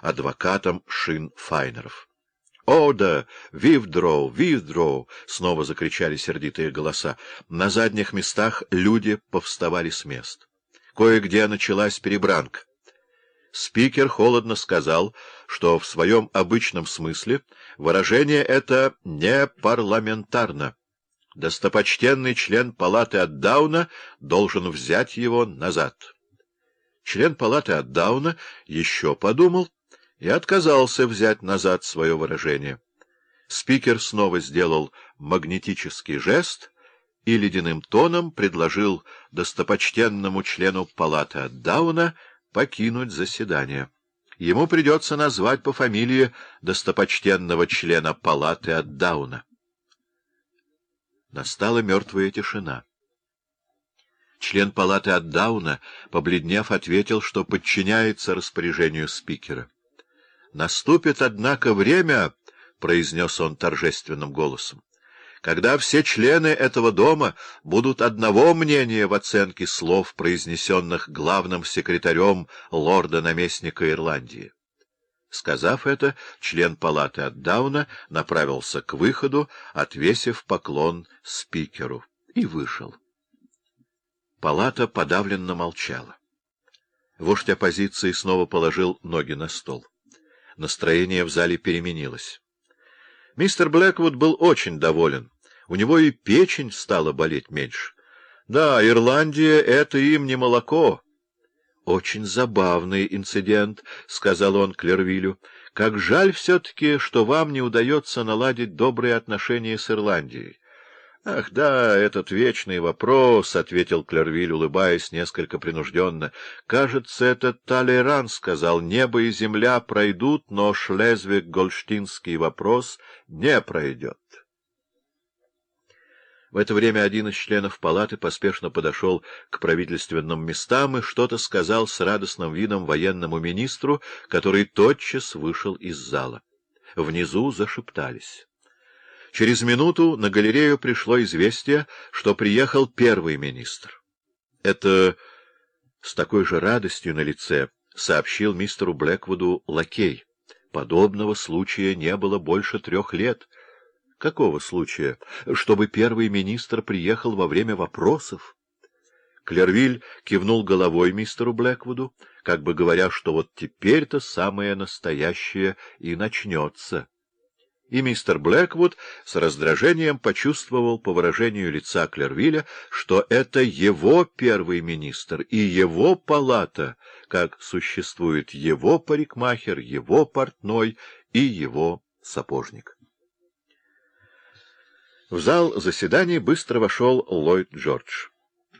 адвокатом Шин Файнеров. «О да! Вивдроу! Вивдроу!» — снова закричали сердитые голоса. На задних местах люди повставали с мест. Кое-где началась перебранка. Спикер холодно сказал, что в своем обычном смысле выражение это не парламентарно. Достопочтенный член палаты от Дауна должен взять его назад. Член палаты от Дауна еще подумал и отказался взять назад свое выражение. Спикер снова сделал магнетический жест и ледяным тоном предложил достопочтенному члену палаты Дауна покинуть заседание. Ему придется назвать по фамилии достопочтенного члена палаты от Дауна. Настала мертвая тишина. Член палаты от Дауна, побледнев, ответил, что подчиняется распоряжению спикера. «Наступит, однако, время, — произнес он торжественным голосом, — когда все члены этого дома будут одного мнения в оценке слов, произнесенных главным секретарем лорда-наместника Ирландии. Сказав это, член палаты от Дауна направился к выходу, отвесив поклон спикеру, и вышел. Палата подавленно молчала. Вождь оппозиции снова положил ноги на стол. Настроение в зале переменилось. Мистер Блэквуд был очень доволен. У него и печень стала болеть меньше. Да, Ирландия — это им не молоко. «Очень забавный инцидент», — сказал он Клервилю. «Как жаль все-таки, что вам не удается наладить добрые отношения с Ирландией». «Ах, да, этот вечный вопрос», — ответил Клервиль, улыбаясь несколько принужденно. «Кажется, это Талейран сказал, небо и земля пройдут, но Шлезвиг-Гольштинский вопрос не пройдет». В это время один из членов палаты поспешно подошел к правительственным местам и что-то сказал с радостным видом военному министру, который тотчас вышел из зала. Внизу зашептались. Через минуту на галерею пришло известие, что приехал первый министр. Это с такой же радостью на лице сообщил мистеру Блэквуду лакей. Подобного случая не было больше трех лет — Какого случая? Чтобы первый министр приехал во время вопросов? Клервиль кивнул головой мистеру Блэквуду, как бы говоря, что вот теперь-то самое настоящее и начнется. И мистер Блэквуд с раздражением почувствовал по выражению лица Клервиля, что это его первый министр и его палата, как существует его парикмахер, его портной и его сапожник. В зал заседаний быстро вошел Ллойд Джордж.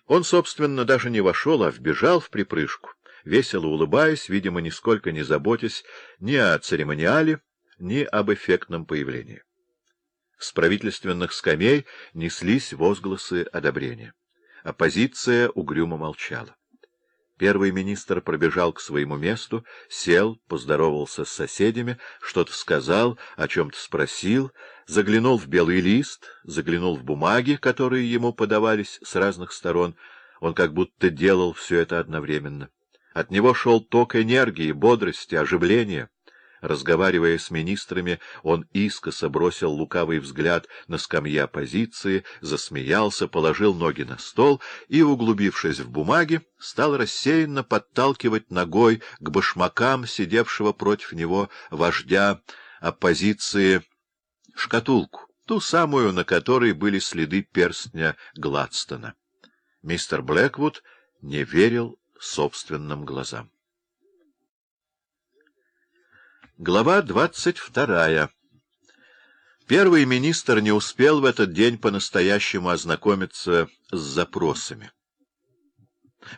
Он, собственно, даже не вошел, а вбежал в припрыжку, весело улыбаясь, видимо, нисколько не заботясь ни о церемониале, ни об эффектном появлении. С правительственных скамей неслись возгласы одобрения. Оппозиция угрюмо молчала. Первый министр пробежал к своему месту, сел, поздоровался с соседями, что-то сказал, о чем-то спросил, заглянул в белый лист, заглянул в бумаги, которые ему подавались с разных сторон. Он как будто делал все это одновременно. От него шел ток энергии, бодрости, оживления. Разговаривая с министрами, он искоса бросил лукавый взгляд на скамьи оппозиции, засмеялся, положил ноги на стол и, углубившись в бумаги, стал рассеянно подталкивать ногой к башмакам сидевшего против него вождя оппозиции шкатулку, ту самую, на которой были следы перстня Гладстона. Мистер Блэквуд не верил собственным глазам. Глава двадцать вторая. Первый министр не успел в этот день по-настоящему ознакомиться с запросами.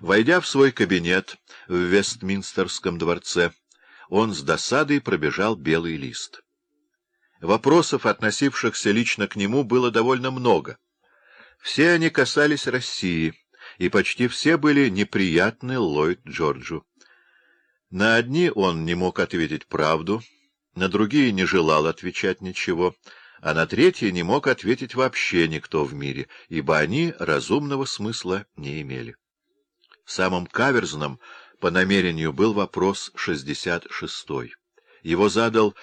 Войдя в свой кабинет в Вестминстерском дворце, он с досадой пробежал белый лист. Вопросов, относившихся лично к нему, было довольно много. Все они касались России, и почти все были неприятны Ллойд Джорджу. На одни он не мог ответить правду, на другие не желал отвечать ничего, а на третьи не мог ответить вообще никто в мире, ибо они разумного смысла не имели. Самым каверзным по намерению был вопрос 66-й. Его задал